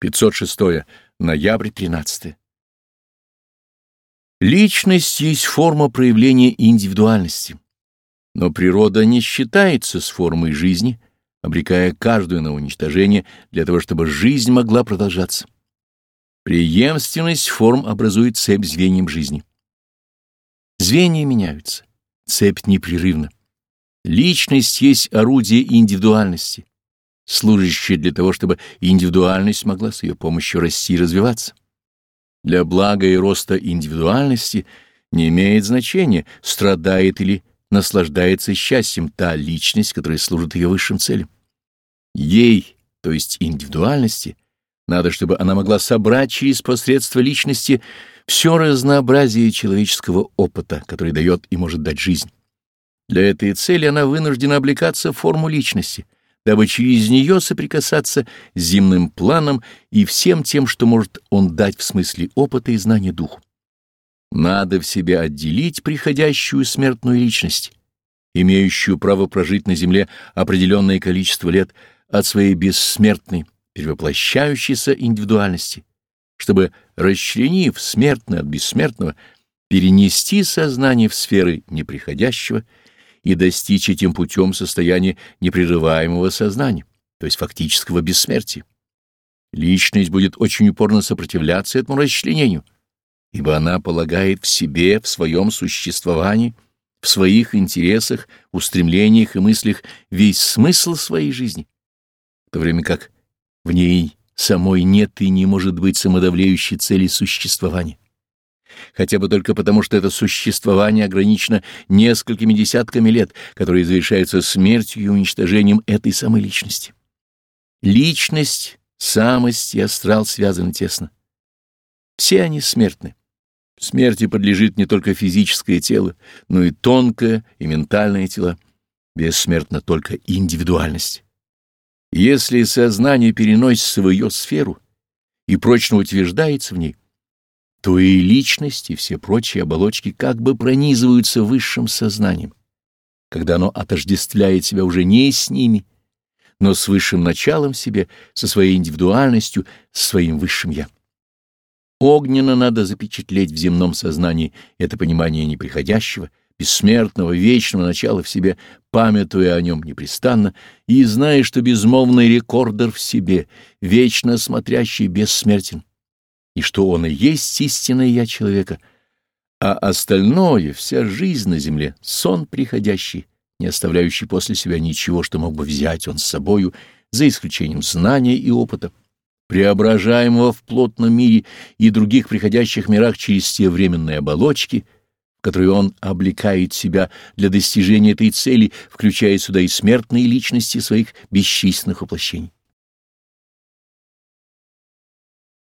506. Ноябрь 13. Личность есть форма проявления индивидуальности, но природа не считается с формой жизни, обрекая каждую на уничтожение для того, чтобы жизнь могла продолжаться. Преемственность форм образует цепь звеньям жизни. Звенья меняются, цепь непрерывна. Личность есть орудие индивидуальности, служащее для того, чтобы индивидуальность могла с ее помощью расти и развиваться. Для блага и роста индивидуальности не имеет значения, страдает или наслаждается счастьем та личность, которая служит ее высшим целям. Ей, то есть индивидуальности, надо, чтобы она могла собрать через посредство личности все разнообразие человеческого опыта, который дает и может дать жизнь. Для этой цели она вынуждена облекаться в форму личности, дабы через нее соприкасаться с земным планом и всем тем, что может он дать в смысле опыта и знания духу. Надо в себе отделить приходящую смертную личность, имеющую право прожить на земле определенное количество лет, от своей бессмертной, перевоплощающейся индивидуальности, чтобы, расчленив смертное от бессмертного, перенести сознание в сферы неприходящего и достичь этим путем состояния непрерываемого сознания, то есть фактического бессмертия. Личность будет очень упорно сопротивляться этому расчленению, ибо она полагает в себе, в своем существовании, в своих интересах, устремлениях и мыслях весь смысл своей жизни, в то время как в ней самой нет и не может быть самодавлеющей цели существования хотя бы только потому, что это существование ограничено несколькими десятками лет, которые завершаются смертью и уничтожением этой самой личности. Личность, самость и астрал связаны тесно. Все они смертны. Смерти подлежит не только физическое тело, но и тонкое и ментальное тело. Бессмертна только индивидуальность. Если сознание переносится в ее сферу и прочно утверждается в ней, то и личность, и все прочие оболочки как бы пронизываются высшим сознанием, когда оно отождествляет себя уже не с ними, но с высшим началом в себе, со своей индивидуальностью, с своим высшим «я». Огненно надо запечатлеть в земном сознании это понимание неприходящего, бессмертного, вечного начала в себе, памятуя о нем непрестанно и зная, что безмолвный рекордер в себе, вечно смотрящий бессмертен и что он и есть истинное я человека, а остальное, вся жизнь на земле, сон приходящий, не оставляющий после себя ничего, что мог бы взять он с собою, за исключением знания и опыта, преображаемого в плотном мире и других приходящих мирах через те временные оболочки, которые он облекает себя для достижения этой цели, включая сюда и смертные личности своих бесчисленных воплощений.